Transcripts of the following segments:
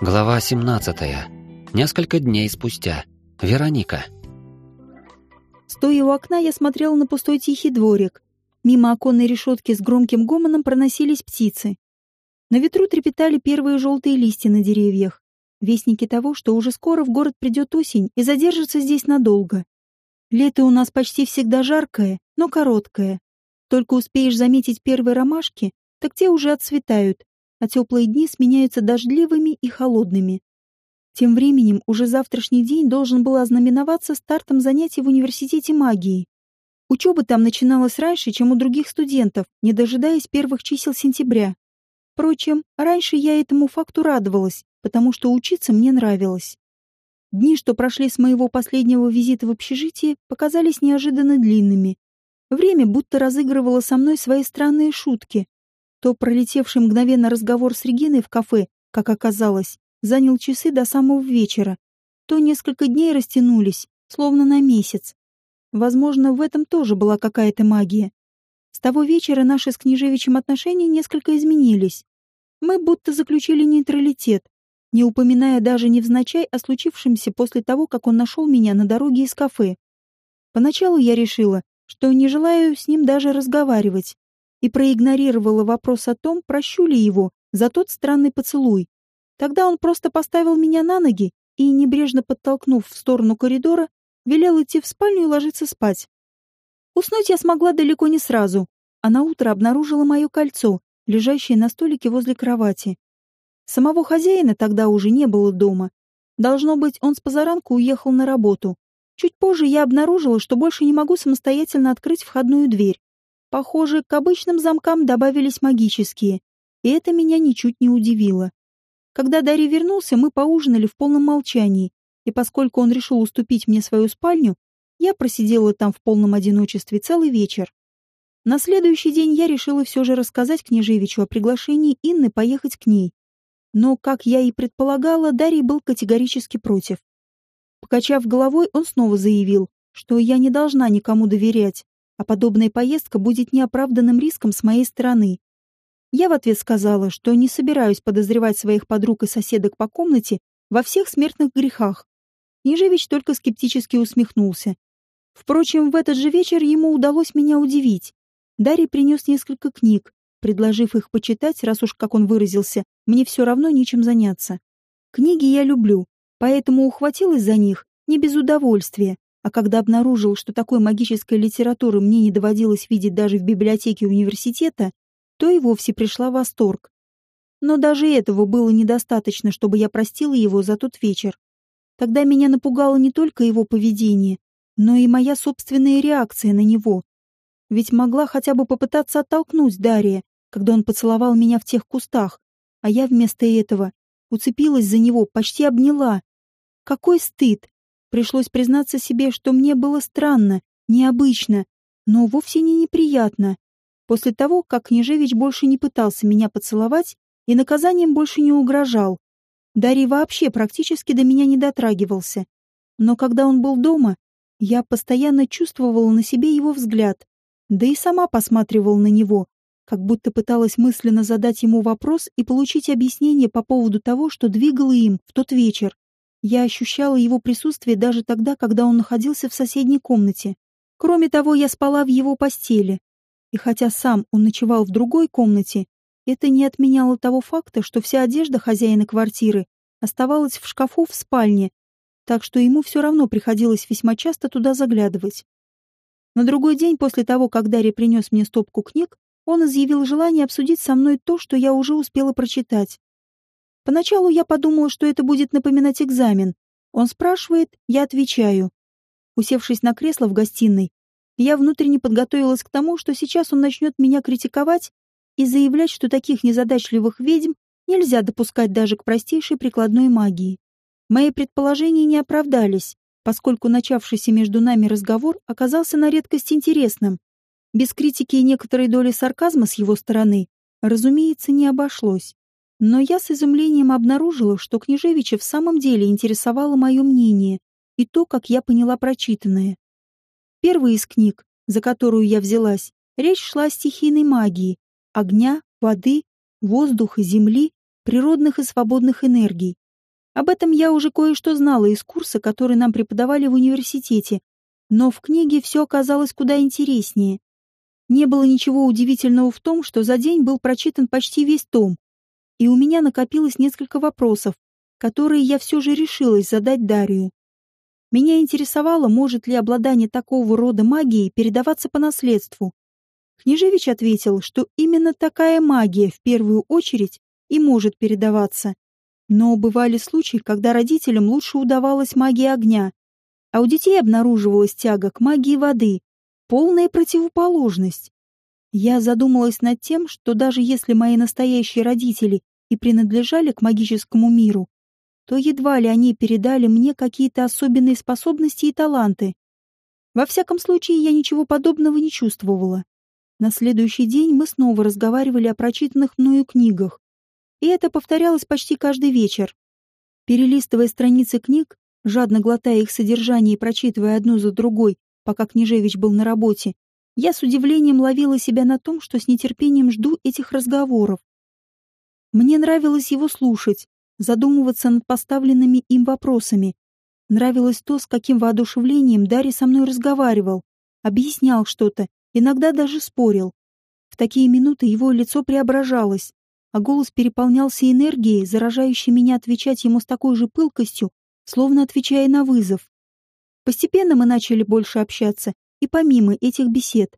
Глава 17. Несколько дней спустя. Вероника. Стоя у окна, я смотрела на пустой тихий дворик. Мимо оконной решетки с громким гомоном проносились птицы. На ветру трепетали первые желтые листья на деревьях. Вестники того, что уже скоро в город придет осень и задержится здесь надолго. Лето у нас почти всегда жаркое, но короткое. Только успеешь заметить первые ромашки, так те уже отцветают, а теплые дни сменяются дождливыми и холодными. Тем временем уже завтрашний день должен был ознаменоваться стартом занятий в университете магии. Учеба там начиналась раньше, чем у других студентов, не дожидаясь первых чисел сентября. Впрочем, раньше я этому факту радовалась, потому что учиться мне нравилось. Дни, что прошли с моего последнего визита в общежитие, показались неожиданно длинными. Время будто разыгрывало со мной свои странные шутки, то пролетевший мгновенно разговор с Региной в кафе, как оказалось, занял часы до самого вечера, то несколько дней растянулись, словно на месяц. Возможно, в этом тоже была какая-то магия. С того вечера наши с Княжевичем отношения несколько изменились. Мы будто заключили нейтралитет, не упоминая даже невзначай о случившемся после того, как он нашел меня на дороге из кафе. Поначалу я решила, что не желаю с ним даже разговаривать, и проигнорировала вопрос о том, прощу ли его за тот странный поцелуй. Тогда он просто поставил меня на ноги и, небрежно подтолкнув в сторону коридора, велел идти в спальню и ложиться спать. Уснуть я смогла далеко не сразу, а на утро обнаружила мое кольцо, лежащее на столике возле кровати. Самого хозяина тогда уже не было дома. Должно быть, он с позаранку уехал на работу. Чуть позже я обнаружила, что больше не могу самостоятельно открыть входную дверь. Похоже, к обычным замкам добавились магические, и это меня ничуть не удивило. Когда Дарья вернулся, мы поужинали в полном молчании, и поскольку он решил уступить мне свою спальню, я просидела там в полном одиночестве целый вечер. На следующий день я решила все же рассказать княжевичу о приглашении Инны поехать к ней. Но, как я и предполагала, Дарий был категорически против. Покачав головой, он снова заявил, что я не должна никому доверять, а подобная поездка будет неоправданным риском с моей стороны. Я в ответ сказала, что не собираюсь подозревать своих подруг и соседок по комнате во всех смертных грехах. Нижевич только скептически усмехнулся. Впрочем, в этот же вечер ему удалось меня удивить. Дарий принес несколько книг, предложив их почитать, раз уж, как он выразился, мне все равно нечем заняться. Книги я люблю, поэтому ухватилась за них не без удовольствия, а когда обнаружил, что такой магической литературы мне не доводилось видеть даже в библиотеке университета, то и вовсе пришла восторг. Но даже этого было недостаточно, чтобы я простила его за тот вечер. Тогда меня напугало не только его поведение, но и моя собственная реакция на него. Ведь могла хотя бы попытаться оттолкнуть Дария, когда он поцеловал меня в тех кустах, а я вместо этого уцепилась за него, почти обняла. Какой стыд! Пришлось признаться себе, что мне было странно, необычно, но вовсе не неприятно. После того, как Княжевич больше не пытался меня поцеловать и наказанием больше не угрожал, Дарий вообще практически до меня не дотрагивался. Но когда он был дома, я постоянно чувствовала на себе его взгляд, да и сама посматривала на него, как будто пыталась мысленно задать ему вопрос и получить объяснение по поводу того, что двигало им в тот вечер. Я ощущала его присутствие даже тогда, когда он находился в соседней комнате. Кроме того, я спала в его постели. И хотя сам он ночевал в другой комнате, это не отменяло того факта, что вся одежда хозяина квартиры оставалась в шкафу в спальне, так что ему все равно приходилось весьма часто туда заглядывать. На другой день после того, как Дарья принес мне стопку книг, он изъявил желание обсудить со мной то, что я уже успела прочитать. Поначалу я подумала, что это будет напоминать экзамен. Он спрашивает, я отвечаю. Усевшись на кресло в гостиной, я внутренне подготовилась к тому, что сейчас он начнет меня критиковать и заявлять, что таких незадачливых ведьм нельзя допускать даже к простейшей прикладной магии. Мои предположения не оправдались, поскольку начавшийся между нами разговор оказался на редкость интересным. Без критики и некоторой доли сарказма с его стороны, разумеется, не обошлось. Но я с изумлением обнаружила, что Княжевича в самом деле интересовало мое мнение и то, как я поняла прочитанное. Первая из книг, за которую я взялась, речь шла о стихийной магии, огня, воды, воздуха, земли, природных и свободных энергий. Об этом я уже кое-что знала из курса, который нам преподавали в университете, но в книге все оказалось куда интереснее. Не было ничего удивительного в том, что за день был прочитан почти весь том, и у меня накопилось несколько вопросов, которые я все же решилась задать Дарию. Меня интересовало, может ли обладание такого рода магией передаваться по наследству. Княжевич ответил, что именно такая магия в первую очередь и может передаваться. Но бывали случаи, когда родителям лучше удавалась магия огня, а у детей обнаруживалась тяга к магии воды, полная противоположность. Я задумалась над тем, что даже если мои настоящие родители и принадлежали к магическому миру, то едва ли они передали мне какие-то особенные способности и таланты. Во всяком случае, я ничего подобного не чувствовала. На следующий день мы снова разговаривали о прочитанных мною книгах, и это повторялось почти каждый вечер. Перелистывая страницы книг, жадно глотая их содержание и прочитывая одну за другой, пока Княжевич был на работе, я с удивлением ловила себя на том, что с нетерпением жду этих разговоров. Мне нравилось его слушать, задумываться над поставленными им вопросами. Нравилось то, с каким воодушевлением Дарья со мной разговаривал, объяснял что-то, иногда даже спорил. В такие минуты его лицо преображалось, а голос переполнялся энергией, заражающей меня отвечать ему с такой же пылкостью, словно отвечая на вызов. Постепенно мы начали больше общаться, и помимо этих бесед.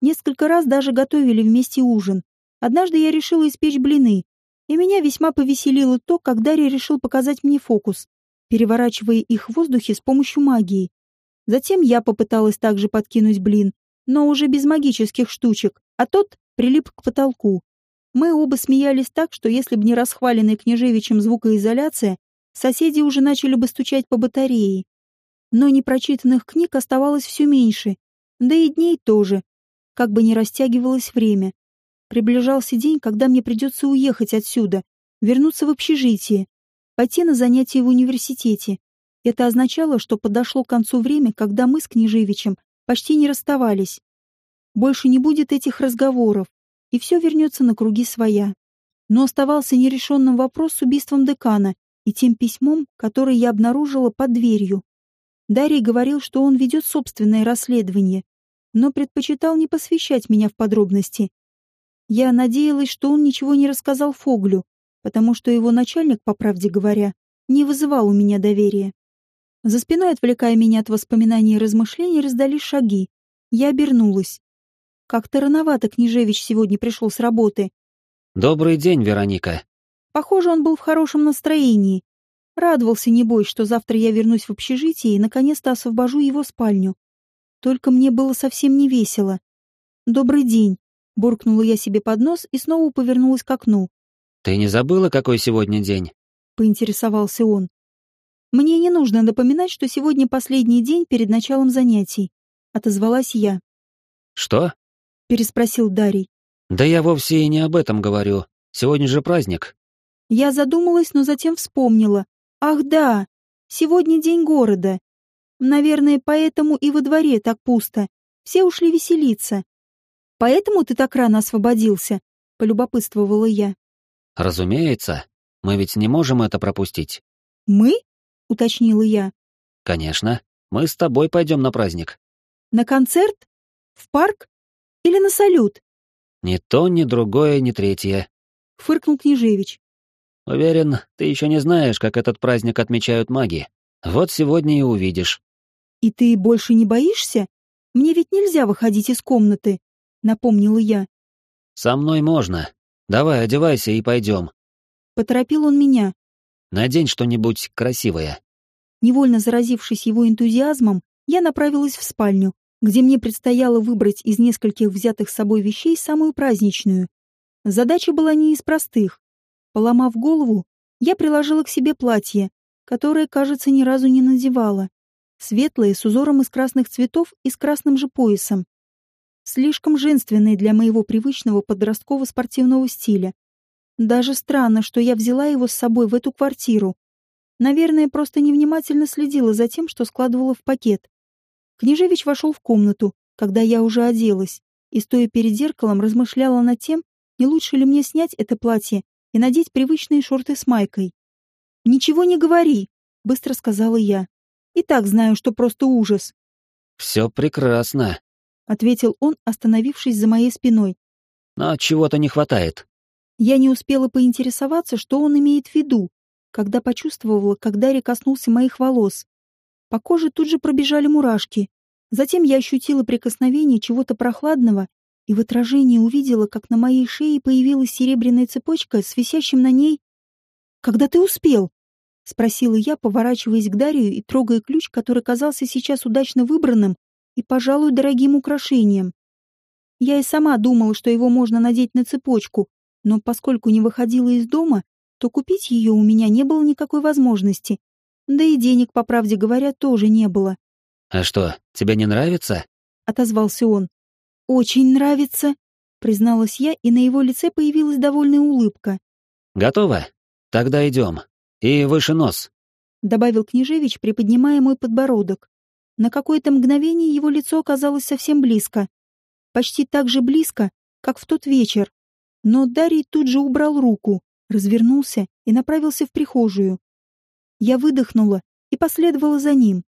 Несколько раз даже готовили вместе ужин. Однажды я решила испечь блины, и меня весьма повеселило то, как Дарья решил показать мне фокус, переворачивая их в воздухе с помощью магии. Затем я попыталась также подкинуть блин, но уже без магических штучек, а тот прилип к потолку. Мы оба смеялись так, что если бы не расхваленная Княжевичем звукоизоляция, соседи уже начали бы стучать по батарее. Но непрочитанных книг оставалось все меньше, да и дней тоже, как бы ни растягивалось время. Приближался день, когда мне придется уехать отсюда, вернуться в общежитие, пойти на занятия в университете. Это означало, что подошло к концу время, когда мы с Княжевичем почти не расставались. Больше не будет этих разговоров, и все вернется на круги своя. Но оставался нерешенным вопрос с убийством декана и тем письмом, которое я обнаружила под дверью. Дарий говорил, что он ведет собственное расследование, но предпочитал не посвящать меня в подробности. Я надеялась, что он ничего не рассказал Фоглю, потому что его начальник, по правде говоря, не вызывал у меня доверия. За спиной, отвлекая меня от воспоминаний и размышлений, раздались шаги. Я обернулась. Как-то рановато Княжевич сегодня пришел с работы. «Добрый день, Вероника». Похоже, он был в хорошем настроении. Радовался, небось, что завтра я вернусь в общежитие и наконец-то освобожу его спальню. Только мне было совсем не весело. «Добрый день», — буркнула я себе под нос и снова повернулась к окну. «Ты не забыла, какой сегодня день?» — поинтересовался он. «Мне не нужно напоминать, что сегодня последний день перед началом занятий», — отозвалась я. «Что?» переспросил Дарий. Да я вовсе и не об этом говорю. Сегодня же праздник. Я задумалась, но затем вспомнила. Ах да, сегодня день города. Наверное, поэтому и во дворе так пусто. Все ушли веселиться. Поэтому ты так рано освободился, полюбопытствовала я. Разумеется. Мы ведь не можем это пропустить. Мы? уточнила я. Конечно. Мы с тобой пойдем на праздник. На концерт? В парк? Или на салют?» «Ни то, ни другое, ни третье», — фыркнул Княжевич. «Уверен, ты еще не знаешь, как этот праздник отмечают маги. Вот сегодня и увидишь». «И ты больше не боишься? Мне ведь нельзя выходить из комнаты», — напомнила я. «Со мной можно. Давай, одевайся и пойдем». Поторопил он меня. «Надень что-нибудь красивое». Невольно заразившись его энтузиазмом, я направилась в спальню, где мне предстояло выбрать из нескольких взятых с собой вещей самую праздничную. Задача была не из простых. Поломав голову, я приложила к себе платье, которое, кажется, ни разу не надевала. Светлое, с узором из красных цветов и с красным же поясом. Слишком женственное для моего привычного подросткового спортивного стиля. Даже странно, что я взяла его с собой в эту квартиру. Наверное, просто невнимательно следила за тем, что складывала в пакет. Княжевич вошел в комнату, когда я уже оделась, и, стоя перед зеркалом, размышляла над тем, не лучше ли мне снять это платье и надеть привычные шорты с майкой. «Ничего не говори», — быстро сказала я. «И так знаю, что просто ужас». «Все прекрасно», — ответил он, остановившись за моей спиной. «Но чего-то не хватает». Я не успела поинтересоваться, что он имеет в виду, когда почувствовала, как Дарья коснулся моих волос. По коже тут же пробежали мурашки. Затем я ощутила прикосновение чего-то прохладного и в отражении увидела, как на моей шее появилась серебряная цепочка с висящим на ней... «Когда ты успел?» — спросила я, поворачиваясь к Дарью и трогая ключ, который казался сейчас удачно выбранным и, пожалуй, дорогим украшением. Я и сама думала, что его можно надеть на цепочку, но поскольку не выходила из дома, то купить ее у меня не было никакой возможности. Да и денег, по правде говоря, тоже не было. «А что, тебе не нравится?» — отозвался он. «Очень нравится», — призналась я, и на его лице появилась довольная улыбка. «Готово? Тогда идем. И выше нос», — добавил Княжевич, приподнимая мой подбородок. На какое-то мгновение его лицо оказалось совсем близко. Почти так же близко, как в тот вечер. Но Дарий тут же убрал руку, развернулся и направился в прихожую. Я выдохнула и последовала за ним.